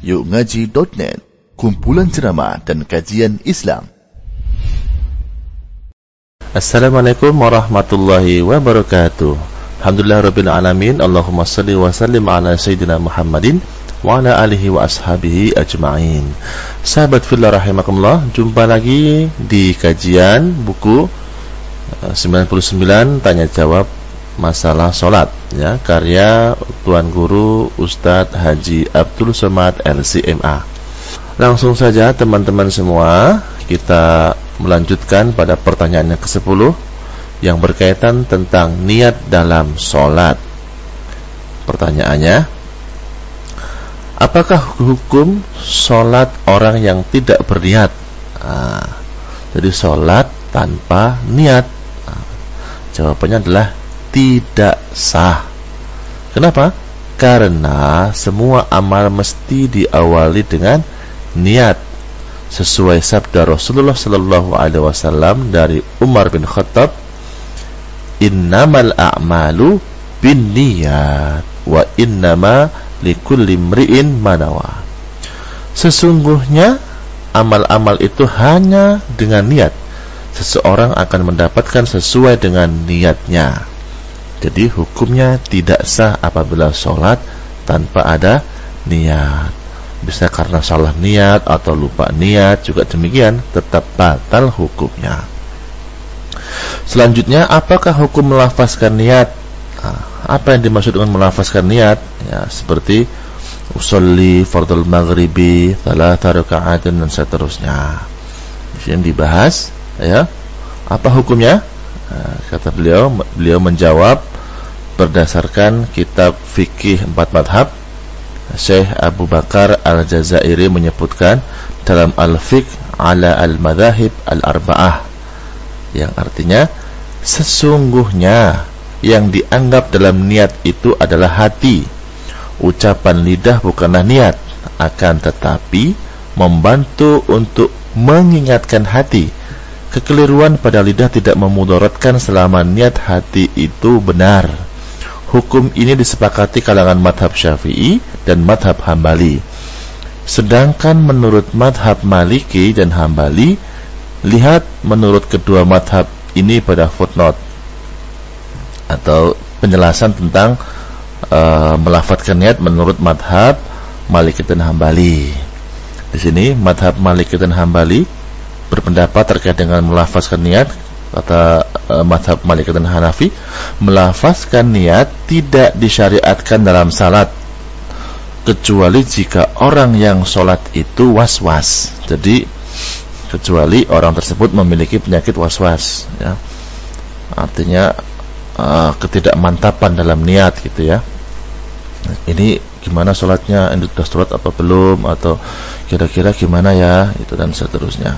yukngaji.net, kumpulan ceramah dan kajian Islam. Assalamualaikum warahmatullahi wabarakatuh. Alhamdulillah rabbil alamin. Allahumma salli wa sallim ala sayyidina Muhammadin wa ala alihi wa ashabihi ajma'in. Sahabat fillah rahimakumullah, jumpa lagi di kajian buku 99 eh, tanya jawab masalah sholat ya. Karya Tuan Guru Ustadz Haji Abdul Somad LCMA langsung saja teman-teman semua kita melanjutkan pada pertanyaan yang ke-10 yang berkaitan tentang niat dalam sholat. Pertanyaannya apakah hukum sholat orang yang tidak berniat? Nah, jadi sholat tanpa niat. Nah, jawabannya adalah tidak sah. Kenapa? Karena semua amal mesti diawali dengan niat sesuai sabda Rasulullah sallallahu alaihi wasallam dari Umar bin Khattab innamal a'malu binniyat wa innama likulli imri'in manawa sesungguhnya amal-amal itu hanya dengan niat seseorang akan mendapatkan sesuai dengan niatnya jadi hukumnya tidak sah apabila sholat tanpa ada niat. Bisa karena salah niat atau lupa niat juga demikian tetap batal hukumnya. Selanjutnya apakah hukum melafazkan niat? Nah, apa yang dimaksud dengan melafazkan niat? Ya, seperti usolli fardul maghribi, thalatha raka'atin dan seterusnya. Di sini dibahas ya. Apa hukumnya? Nah, kata beliau beliau menjawab berdasarkan kitab fikih empat madhab Syekh Abu Bakar Al-Jazairi menyebutkan dalam Al-Fiqh ala Al-Madhahib Al-Arba'ah yang artinya sesungguhnya yang dianggap dalam niat itu adalah hati. Ucapan lidah bukanlah niat akan tetapi membantu untuk mengingatkan hati. Kekeliruan pada lidah tidak memudaratkan selama niat hati itu benar Hukum ini disepakati kalangan madhab syafi'i dan madhab hambali. Sedangkan menurut madhab maliki dan hambali, lihat menurut kedua madhab ini pada footnote atau penjelasan tentang uh, melafatkan niat menurut madhab maliki dan hambali. Di sini madhab maliki dan hambali berpendapat terkait dengan melafazkan niat kata uh, madhab Malik dan Hanafi melafazkan niat tidak disyariatkan dalam salat kecuali jika orang yang sholat itu was-was. Jadi kecuali orang tersebut memiliki penyakit was-was ya. Artinya uh, ketidakmantapan dalam niat gitu ya. Ini gimana sholatnya ini sudah apa belum atau kira-kira gimana ya itu dan seterusnya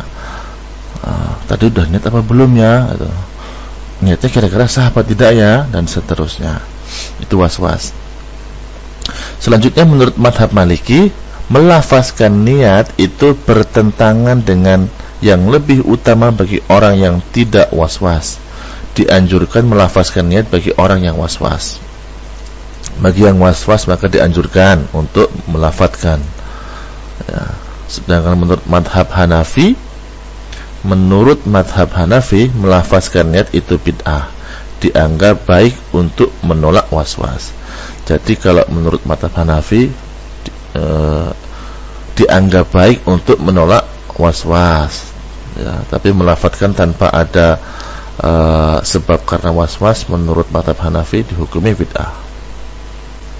uh, tadi udah niat apa belum ya? Gitu. niatnya kira-kira sah apa tidak ya? Dan seterusnya. Itu was-was. Selanjutnya menurut madhab maliki melafazkan niat itu bertentangan dengan yang lebih utama bagi orang yang tidak was-was. Dianjurkan melafazkan niat bagi orang yang was-was. Bagi yang was-was maka dianjurkan untuk melafatkan. Ya. sedangkan menurut madhab Hanafi menurut madhab Hanafi melafazkan niat itu bid'ah. Dianggap baik untuk menolak was-was. Jadi kalau menurut madhab Hanafi di, e, dianggap baik untuk menolak was-was. Ya, tapi melafazkan tanpa ada e, sebab karena was-was menurut madhab Hanafi dihukumi bid'ah.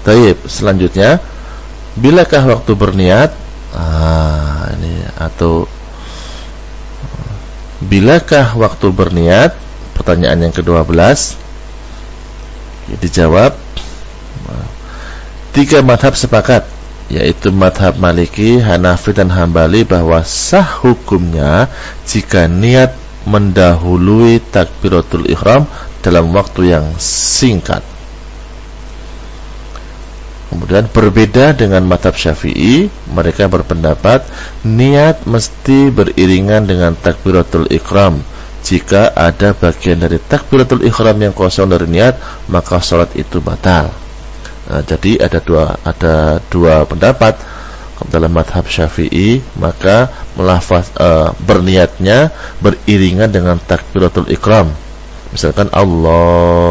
Taib selanjutnya bilakah waktu berniat? Ah, ini atau Bilakah waktu berniat? Pertanyaan yang ke-12 Dijawab Tiga madhab sepakat Yaitu madhab maliki, hanafi dan hambali Bahwa sah hukumnya Jika niat mendahului takbiratul ikhram Dalam waktu yang singkat Kemudian berbeda dengan madhab syafi'i Mereka berpendapat Niat mesti beriringan dengan takbiratul ikram Jika ada bagian dari takbiratul ikram yang kosong dari niat Maka sholat itu batal. Nah, Jadi ada dua, ada dua pendapat. Dalam madhab syafi'i maka melafaz uh, berniatnya beriringan dengan takbiratul ikram misalkan Allahu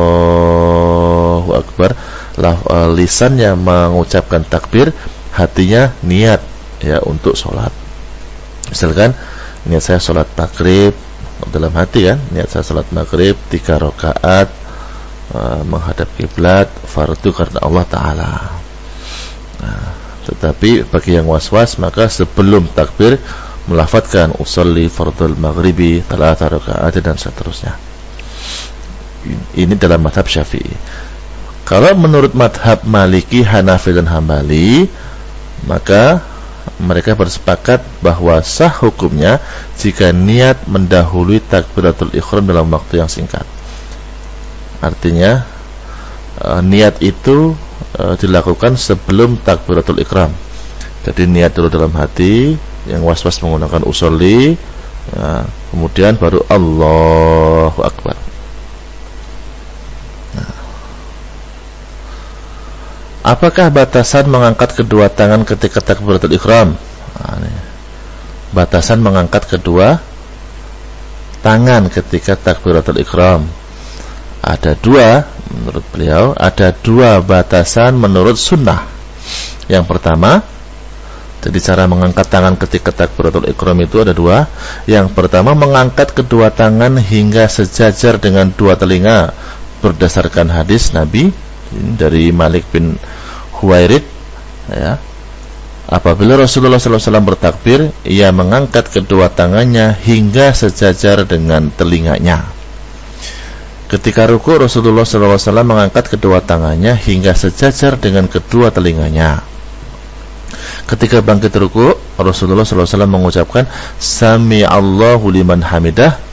Akbar lisannya mengucapkan takbir hatinya niat ya untuk sholat. Misalkan niat saya sholat maghrib dalam hati kan niat saya sholat maghrib tiga rakaat uh, menghadap kiblat fardu karena Allah Taala. Nah, tetapi bagi yang was-was maka sebelum takbir melafatkan usolli fardul maghribi talata rakaat dan seterusnya. Ini dalam madhab syafi'i kalau menurut madhab maliki hanafi dan hambali maka mereka bersepakat bahwa sah hukumnya jika niat mendahului takbiratul ikhram dalam waktu yang singkat. Artinya uh, niat itu uh, dilakukan sebelum takbiratul ikhram. Jadi niat dulu dalam hati, yang was-was menggunakan usolli, ya, kemudian baru Allahu Akbar. Apakah batasan mengangkat kedua tangan ketika takbiratul ihram? Nah, batasan mengangkat kedua tangan ketika takbiratul ihram. Ada dua menurut beliau, ada dua batasan menurut sunnah. Yang pertama, jadi cara mengangkat tangan ketika takbiratul ihram itu ada dua. Yang pertama mengangkat kedua tangan hingga sejajar dengan dua telinga berdasarkan hadis Nabi dari Malik bin Huwairid ya. Apabila Rasulullah SAW bertakbir, ia mengangkat kedua tangannya hingga sejajar dengan telinganya. Ketika ruku Rasulullah SAW mengangkat kedua tangannya hingga sejajar dengan kedua telinganya. Ketika bangkit ruku, Rasulullah SAW mengucapkan Sami Allahu liman hamidah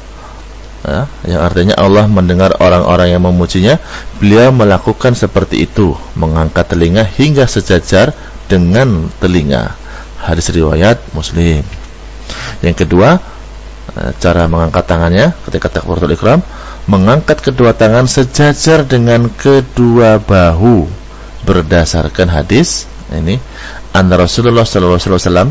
ya, yang artinya Allah mendengar orang-orang yang memujinya. Beliau melakukan seperti itu. Mengangkat telinga hingga sejajar dengan telinga. Hadis riwayat muslim. Yang kedua eh, cara mengangkat tangannya ketika takbiratul ikram mengangkat kedua tangan sejajar dengan kedua bahu. Berdasarkan hadis ini anna Rasulullah sallallahu alaihi wasallam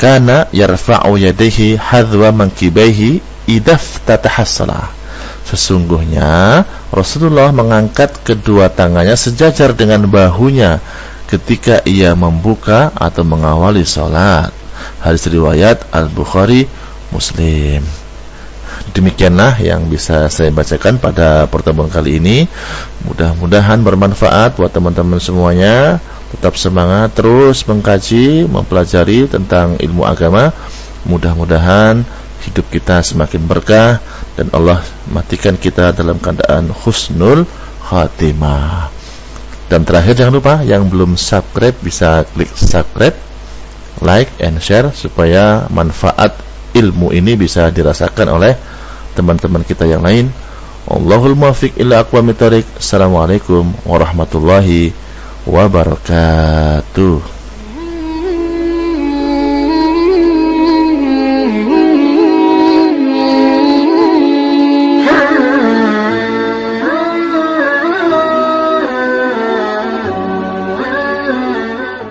kana yarfa'u yadayhi hadwa mankibaihi idaf tatahassalah Sesungguhnya Rasulullah mengangkat kedua tangannya sejajar dengan bahunya ketika ia membuka atau mengawali sholat. Hadis riwayat Al-Bukhari Muslim. Demikianlah yang bisa saya bacakan pada pertemuan kali ini. Mudah-mudahan bermanfaat buat teman-teman semuanya. Tetap semangat terus mengkaji, mempelajari tentang ilmu agama. Mudah-mudahan hidup kita semakin berkah dan Allah matikan kita dalam keadaan husnul khatimah. Dan terakhir jangan lupa yang belum subscribe bisa klik subscribe, like and share supaya manfaat ilmu ini bisa dirasakan oleh teman-teman kita yang lain. Allahul muwaffiq ila aqwamit. Assalamualaikum warahmatullahi wabarakatuh.